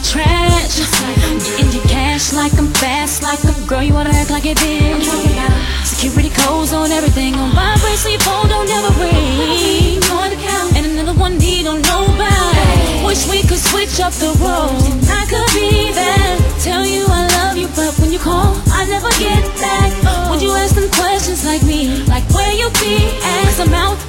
the trash. Getting your cash like I'm fast, like I'm girl. You wanna act like it did. Security codes on everything on so your phone don't ever ring. And another one need on nobody. Wish we could switch up the roles. I could be there, tell you I love you, but when you call, I never get back. Would you ask them questions like me, like where you be? Cause I'm out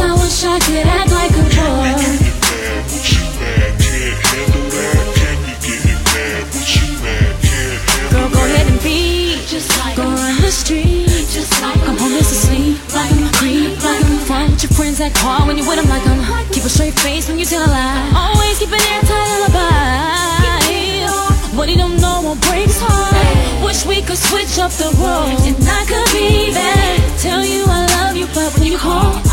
I wish I could act like a boy. Girl, go ahead and be just like go the street, just like I'm homeless asleep, like I'm a creep, like I'm with your friends act hard when you with them, like I'm keep a straight face when you tell a lie. Always keep an airtight alibi. What he don't know won't break his heart. Wish we could switch up the roles and I could be there. Tell you I love you, but when you call,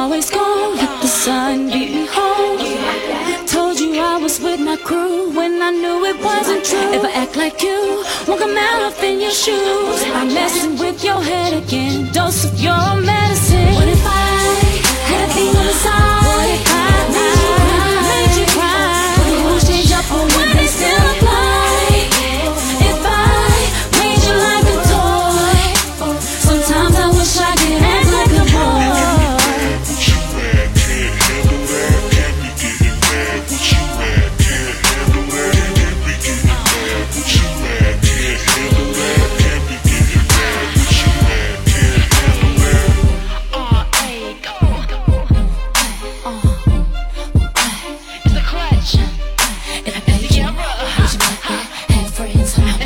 always gone, let the sun be home. Told you I was with my crew when I knew it wasn't true. If I act like you, won't come out in your shoes. I'm messing with your head again. Dose of your medicine. What if I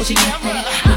She never.